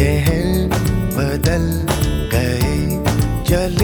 शहर बदल गए चल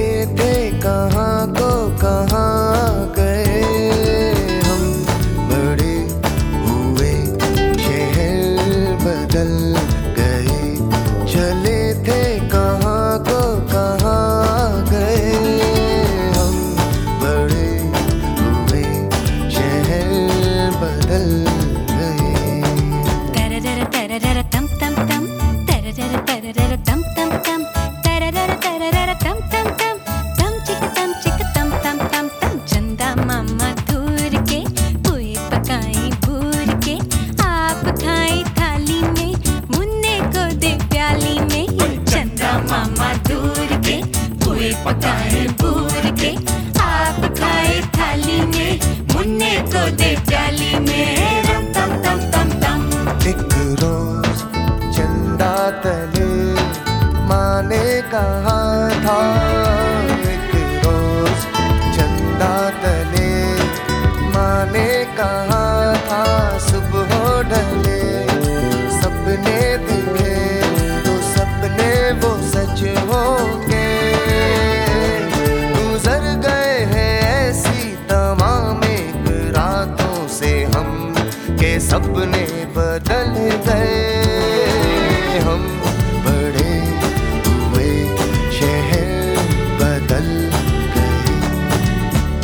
दूर के कोई पकाए बूर के आप खाए थाली में, मुन्ने को दे जाली में चंदा तले माने कहा था सपने बदल गए। हम बड़े हुए शहर बदल गए।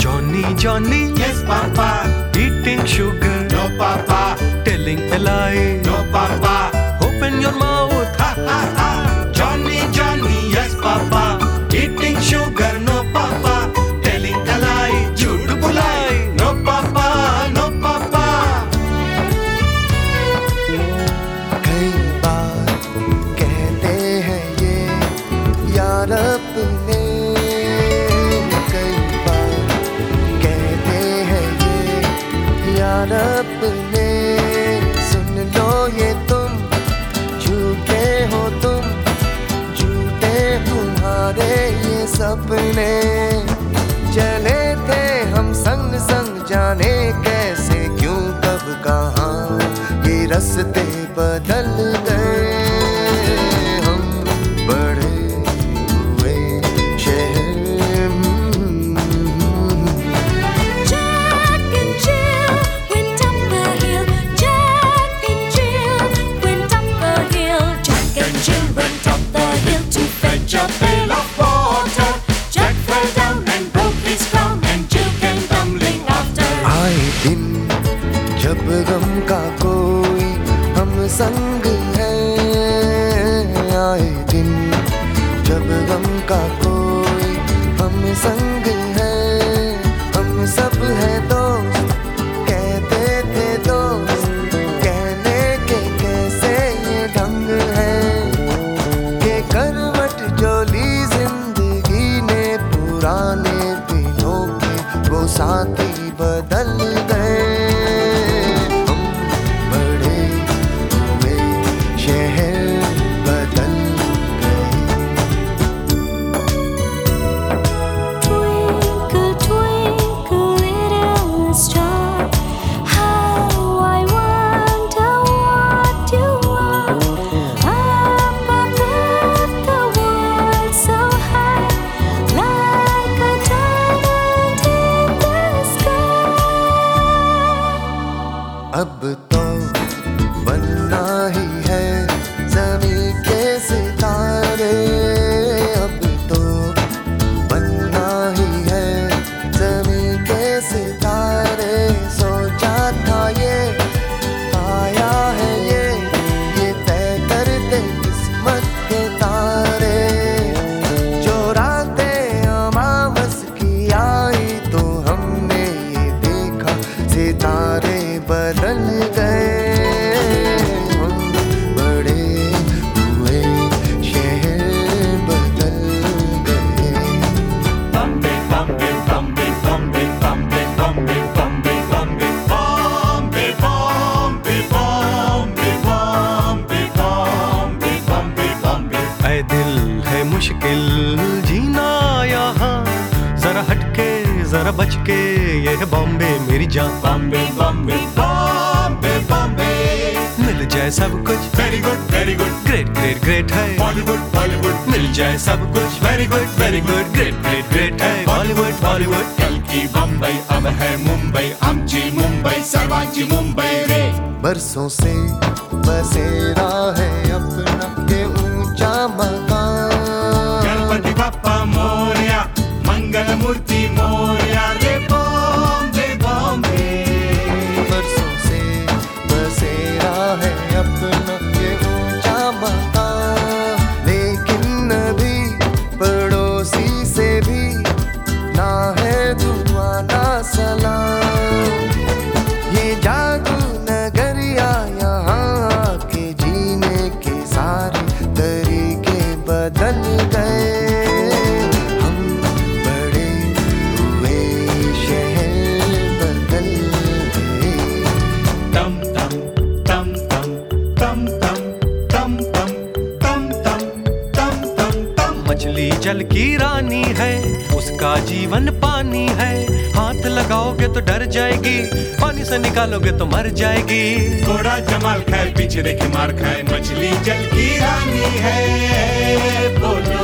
Johnny Johnny. Yes papa eating sugar no papa telling a lie no papa open your mouth ha ha ha अपने। सुन लो ये तुम, झूठे हो तुम, झूठे तुम्हारे ये सपने। चले थे हम संग संग, जाने कैसे, क्यों, कब, कहा। ये रस्ते बदल गए। दिन जब गम का कोई हम संग है, आए दिन जब गम का कोई हम संग है मुश्किल जीना यहाँ। जरा हटके जरा बच के यह बॉम्बे मेरी जान। बॉम्बे बॉम्बे बॉम्बे बॉम्बे। मिल जाए सब कुछ। Very good very good great great great है। बॉलीवुड बॉलीवुड मिल जाए सब कुछ। Very good very good great great great है। बॉलीवुड बॉलीवुड कल की बम्बई अब है मुंबई। आमची मुंबई सर्वांची मुंबई रे। बरसों से बसेरा है अपना की है, उसका जीवन पानी है। हाथ लगाओगे तो डर जाएगी, पानी से निकालोगे तो मर जाएगी। थोड़ा जमाल खाए पिछड़े की मार खाए मछली जल की रानी है, बोलो।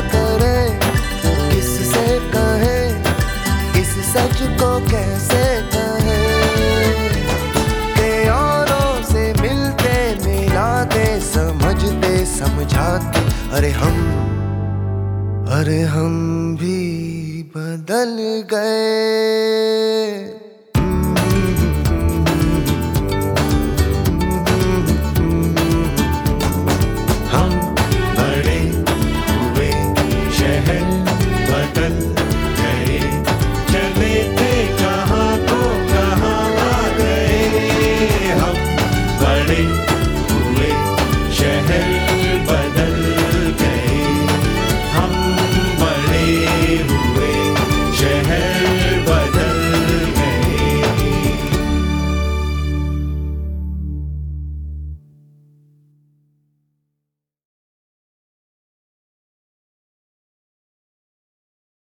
करें? किससे कहें? इस सच को कैसे कहें? के औरों से मिलते, मिलाते, समझते, समझाते। अरे हम अरे हम भी बदल गए।